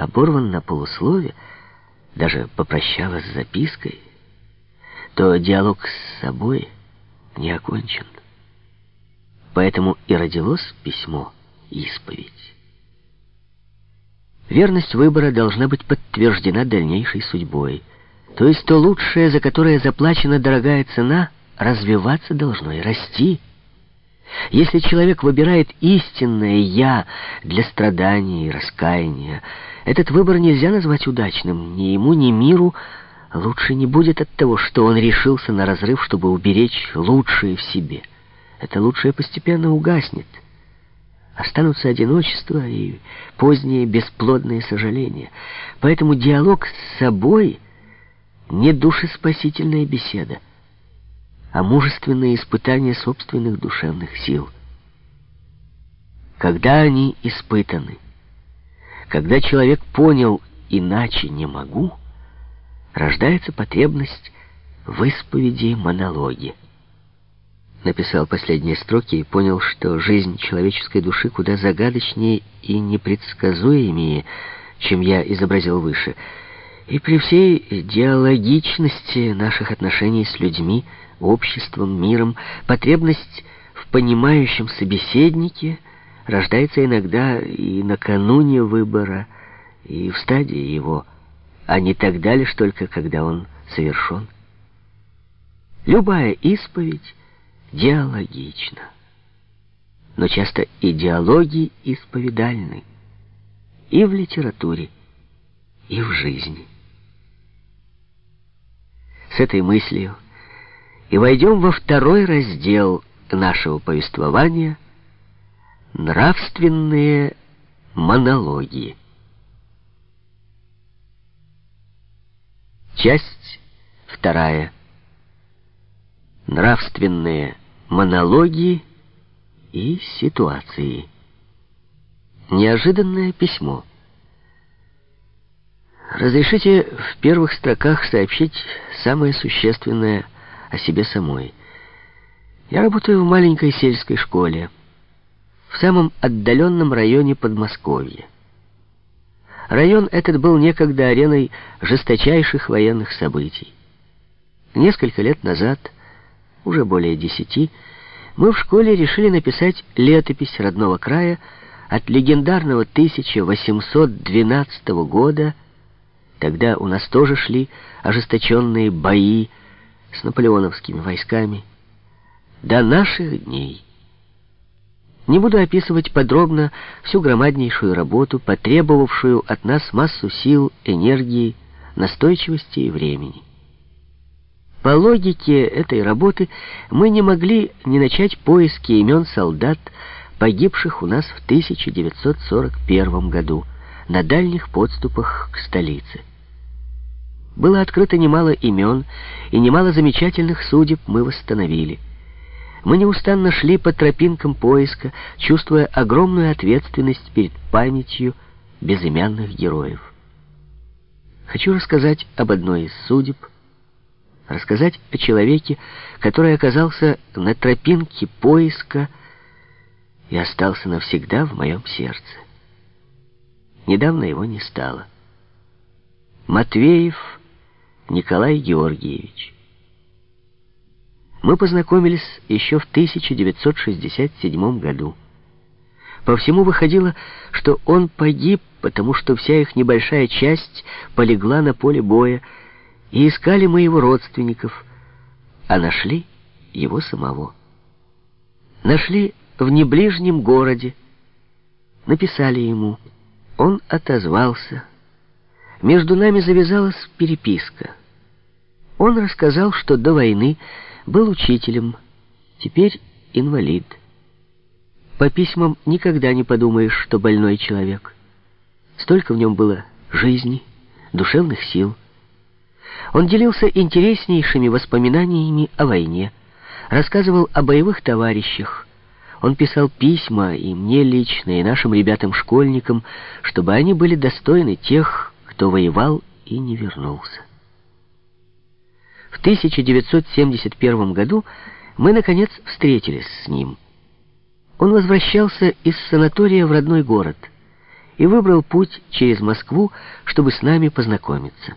оборван на полуслове, даже попрощалась с запиской, то диалог с собой не окончен. Поэтому и родилось письмо «Исповедь». Верность выбора должна быть подтверждена дальнейшей судьбой. То есть то лучшее, за которое заплачена дорогая цена, развиваться должно и расти. Если человек выбирает истинное «я» для страдания и раскаяния, этот выбор нельзя назвать удачным ни ему, ни миру, лучше не будет от того, что он решился на разрыв, чтобы уберечь лучшее в себе. Это лучшее постепенно угаснет. Останутся одиночество и поздние бесплодные сожаления. Поэтому диалог с собой не душеспасительная беседа, а мужественное испытание собственных душевных сил. Когда они испытаны, когда человек понял «иначе не могу», рождается потребность в исповеди и монологе. Написал последние строки и понял, что жизнь человеческой души куда загадочнее и непредсказуемее, чем я изобразил выше. И при всей диалогичности наших отношений с людьми, обществом, миром, потребность в понимающем собеседнике — рождается иногда и накануне выбора, и в стадии его, а не тогда лишь только, когда он совершен. Любая исповедь диалогична. Но часто идеологии исповедальны и в литературе, и в жизни. С этой мыслью и войдем во второй раздел нашего повествования — Нравственные монологи. Часть вторая. Нравственные монологи и ситуации. Неожиданное письмо. Разрешите в первых строках сообщить самое существенное о себе самой. Я работаю в маленькой сельской школе в самом отдаленном районе Подмосковья. Район этот был некогда ареной жесточайших военных событий. Несколько лет назад, уже более десяти, мы в школе решили написать летопись родного края от легендарного 1812 года, тогда у нас тоже шли ожесточенные бои с наполеоновскими войсками, до наших дней. Не буду описывать подробно всю громаднейшую работу, потребовавшую от нас массу сил, энергии, настойчивости и времени. По логике этой работы мы не могли не начать поиски имен солдат, погибших у нас в 1941 году на дальних подступах к столице. Было открыто немало имен, и немало замечательных судеб мы восстановили – мы неустанно шли по тропинкам поиска, чувствуя огромную ответственность перед памятью безымянных героев. Хочу рассказать об одной из судеб, рассказать о человеке, который оказался на тропинке поиска и остался навсегда в моем сердце. Недавно его не стало. Матвеев Николай Георгиевич мы познакомились еще в 1967 году. По всему выходило, что он погиб, потому что вся их небольшая часть полегла на поле боя, и искали мы его родственников, а нашли его самого. Нашли в неближнем городе, написали ему. Он отозвался. Между нами завязалась переписка. Он рассказал, что до войны был учителем, теперь инвалид. По письмам никогда не подумаешь, что больной человек. Столько в нем было жизни, душевных сил. Он делился интереснейшими воспоминаниями о войне, рассказывал о боевых товарищах. Он писал письма и мне лично, и нашим ребятам-школьникам, чтобы они были достойны тех, кто воевал и не вернулся. В 1971 году мы, наконец, встретились с ним. Он возвращался из санатория в родной город, и выбрал путь через Москву, чтобы с нами познакомиться.